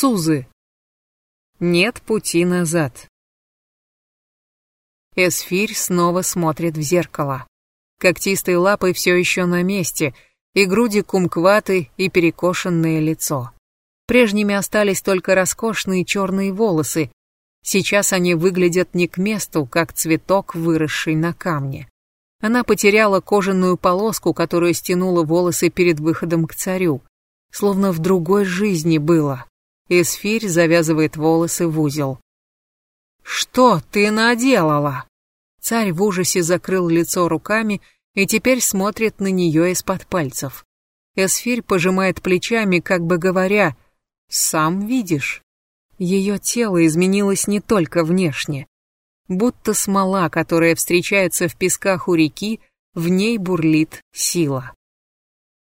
Сузы. Нет пути назад. Эсфирь снова смотрит в зеркало. Когтистой лапой все еще на месте, и груди кумкваты, и перекошенное лицо. Прежними остались только роскошные черные волосы. Сейчас они выглядят не к месту, как цветок, выросший на камне. Она потеряла кожаную полоску, которую стянула волосы перед выходом к царю. Словно в другой жизни было. Эсфирь завязывает волосы в узел. «Что ты наделала?» Царь в ужасе закрыл лицо руками и теперь смотрит на нее из-под пальцев. Эсфирь пожимает плечами, как бы говоря, «Сам видишь». Ее тело изменилось не только внешне. Будто смола, которая встречается в песках у реки, в ней бурлит сила.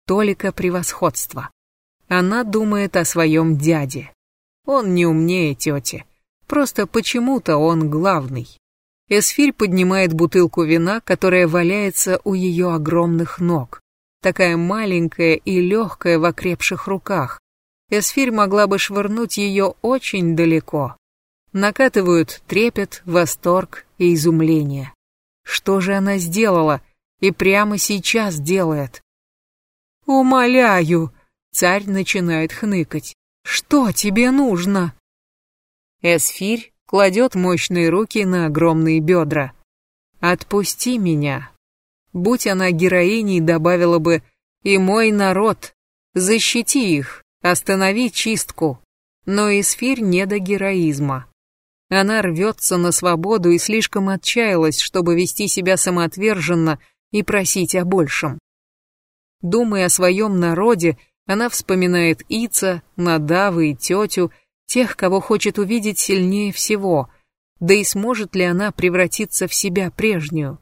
Толика превосходства. Она думает о своем дяде. Он не умнее тети. Просто почему-то он главный. Эсфирь поднимает бутылку вина, которая валяется у ее огромных ног. Такая маленькая и легкая в окрепших руках. Эсфирь могла бы швырнуть ее очень далеко. Накатывают трепет, восторг и изумление. Что же она сделала и прямо сейчас делает? «Умоляю!» Царь начинает хныкать. «Что тебе нужно?» Эсфирь кладет мощные руки на огромные бедра. «Отпусти меня». Будь она героиней, добавила бы «И мой народ, защити их, останови чистку». Но Эсфирь не до героизма. Она рвется на свободу и слишком отчаялась, чтобы вести себя самоотверженно и просить о большем. Думая о своем народе, она вспоминает Ица, Надавы и тетю, тех, кого хочет увидеть сильнее всего, да и сможет ли она превратиться в себя прежнюю.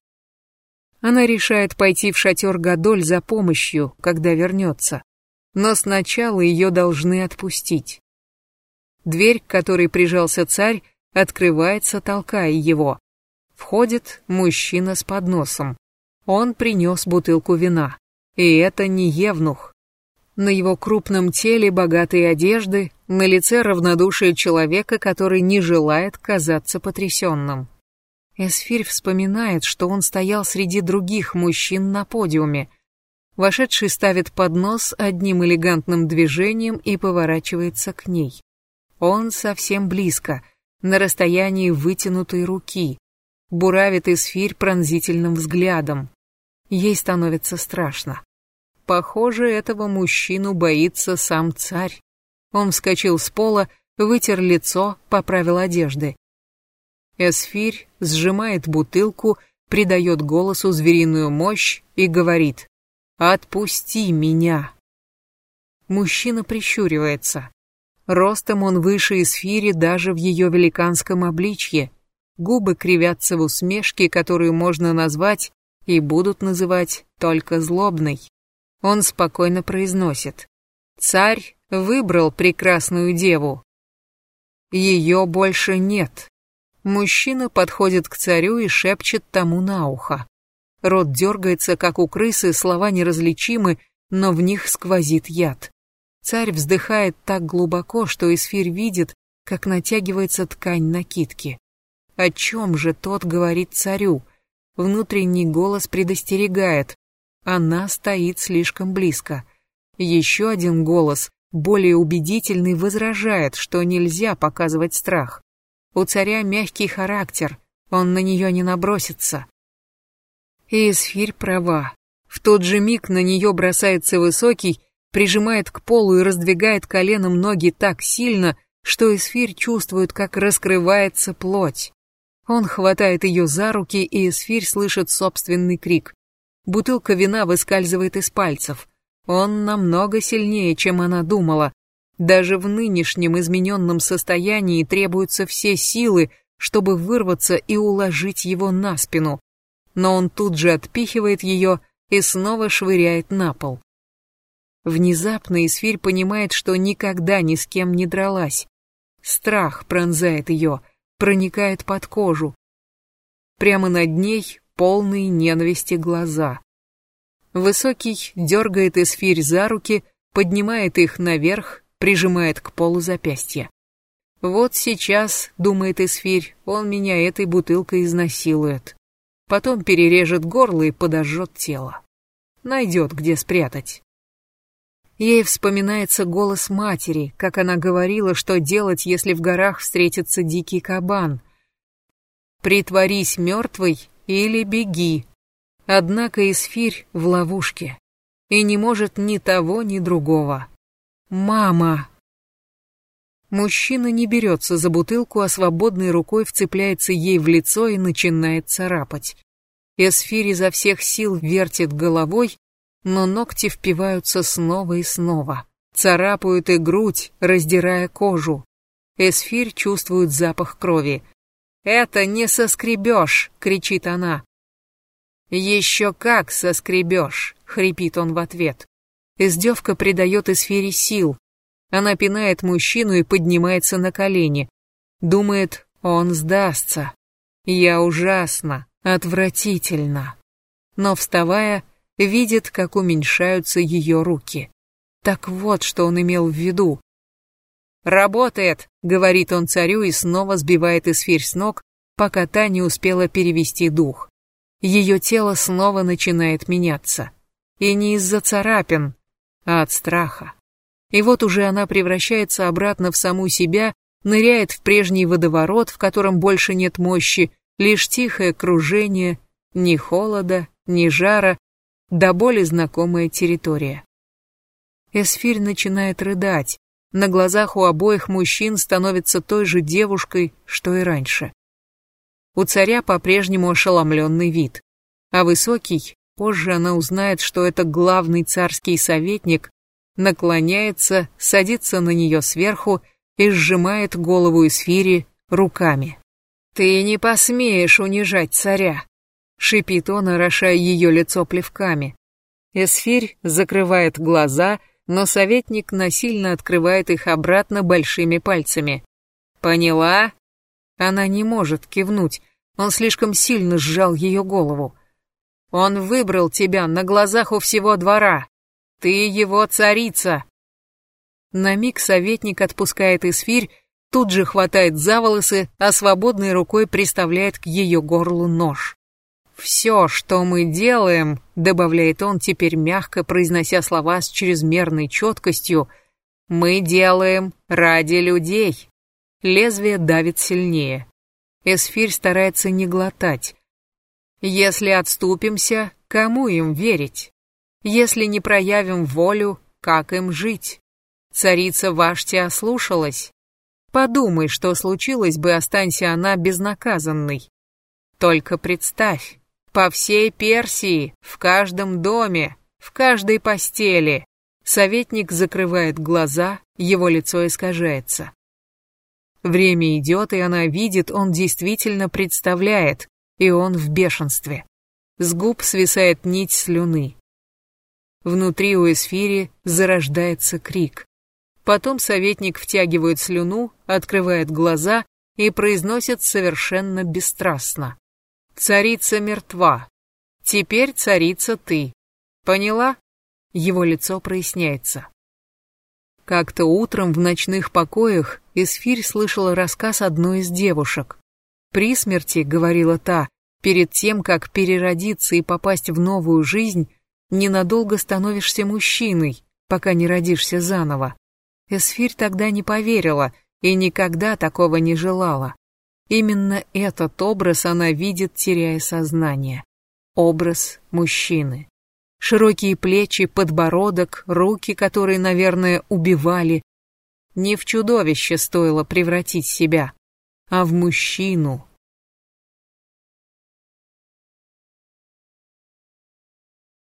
Она решает пойти в шатер Гадоль за помощью, когда вернется. Но сначала ее должны отпустить. Дверь, к которой прижался царь, открывается, толкая его. Входит мужчина с подносом. Он принес бутылку вина. И это не Евнух, на его крупном теле богатые одежды, на лице равнодушие человека, который не желает казаться потрясенным. Эсфирь вспоминает, что он стоял среди других мужчин на подиуме. Вошедший ставит поднос одним элегантным движением и поворачивается к ней. Он совсем близко, на расстоянии вытянутой руки. Буравит Эсфирь пронзительным взглядом. Ей становится страшно. Похоже, этого мужчину боится сам царь. Он вскочил с пола, вытер лицо, поправил одежды. Эсфирь сжимает бутылку, придает голосу звериную мощь и говорит «Отпусти меня». Мужчина прищуривается. Ростом он выше Эсфири даже в ее великанском обличье. Губы кривятся в усмешке, которую можно назвать и будут называть только злобной. Он спокойно произносит. Царь выбрал прекрасную деву. Ее больше нет. Мужчина подходит к царю и шепчет тому на ухо. Рот дергается, как у крысы, слова неразличимы, но в них сквозит яд. Царь вздыхает так глубоко, что Эсфирь видит, как натягивается ткань накидки. О чем же тот говорит царю? Внутренний голос предостерегает. Она стоит слишком близко. Еще один голос, более убедительный, возражает, что нельзя показывать страх. У царя мягкий характер, он на нее не набросится. И Эсфирь права. В тот же миг на нее бросается высокий, прижимает к полу и раздвигает коленом ноги так сильно, что Эсфирь чувствует, как раскрывается плоть. Он хватает ее за руки, и Эсфирь слышит собственный крик. Бутылка вина выскальзывает из пальцев. Он намного сильнее, чем она думала. Даже в нынешнем измененном состоянии требуются все силы, чтобы вырваться и уложить его на спину. Но он тут же отпихивает ее и снова швыряет на пол. Внезапно Исфирь понимает, что никогда ни с кем не дралась. Страх пронзает ее, проникает под кожу. Прямо над ней полные ненависти глаза. Высокий дергает эсфирь за руки, поднимает их наверх прижимает к полу запястья. Вот сейчас, думает Эсфирь, он меня этой бутылкой изнасилует. Потом перережет горло и подожжет тело. Найдет, где спрятать. Ей вспоминается голос матери, как она говорила, что делать, если в горах встретится дикий кабан. «Притворись мертвой или беги». Однако Исфирь в ловушке и не может ни того, ни другого. «Мама!» Мужчина не берется за бутылку, а свободной рукой вцепляется ей в лицо и начинает царапать. Эсфирь изо всех сил вертит головой, но ногти впиваются снова и снова, царапают и грудь, раздирая кожу. Эсфирь чувствует запах крови. «Это не соскребешь!» — кричит она. «Еще как соскребешь!» — хрипит он в ответ. Издевка придает Эсфире сил. Она пинает мужчину и поднимается на колени. Думает, он сдастся. Я ужасно, отвратительно. Но вставая, видит, как уменьшаются ее руки. Так вот, что он имел в виду. «Работает!» — говорит он царю и снова сбивает эсфирь с ног, пока та не успела перевести дух. Ее тело снова начинает меняться. И не из-за царапин, а от страха. И вот уже она превращается обратно в саму себя, ныряет в прежний водоворот, в котором больше нет мощи, лишь тихое кружение, ни холода, ни жара, до боли знакомая территория. Эсфирь начинает рыдать. На глазах у обоих мужчин становится той же девушкой, что и раньше. У царя по-прежнему ошеломленный вид. А высокий, позже она узнает, что это главный царский советник, наклоняется, садится на нее сверху и сжимает голову Эсфири руками. «Ты не посмеешь унижать царя!» Шипит он, орошая ее лицо плевками. Эсфирь закрывает глаза, но советник насильно открывает их обратно большими пальцами. «Поняла?» Она не может кивнуть, он слишком сильно сжал ее голову. «Он выбрал тебя на глазах у всего двора. Ты его царица!» На миг советник отпускает Эсфирь, тут же хватает за волосы, а свободной рукой приставляет к ее горлу нож. «Все, что мы делаем», — добавляет он теперь мягко, произнося слова с чрезмерной четкостью, «мы делаем ради людей». Лезвие давит сильнее. Эсфирь старается не глотать. Если отступимся, кому им верить? Если не проявим волю, как им жить? Царица Вашти ослушалась. Подумай, что случилось бы, останься она безнаказанной. Только представь, по всей Персии, в каждом доме, в каждой постели. Советник закрывает глаза, его лицо искажается. Время идет, и она видит, он действительно представляет, и он в бешенстве. С губ свисает нить слюны. Внутри у Эсфири зарождается крик. Потом советник втягивает слюну, открывает глаза и произносит совершенно бесстрастно. Царица мертва. Теперь царица ты. Поняла? Его лицо проясняется. Как-то утром в ночных покоях Эсфирь слышала рассказ одной из девушек. При смерти, говорила та, перед тем, как переродиться и попасть в новую жизнь, ненадолго становишься мужчиной, пока не родишься заново. Эсфирь тогда не поверила и никогда такого не желала. Именно этот образ она видит, теряя сознание. Образ мужчины. Широкие плечи, подбородок, руки, которые, наверное, убивали. Не в чудовище стоило превратить себя, а в мужчину,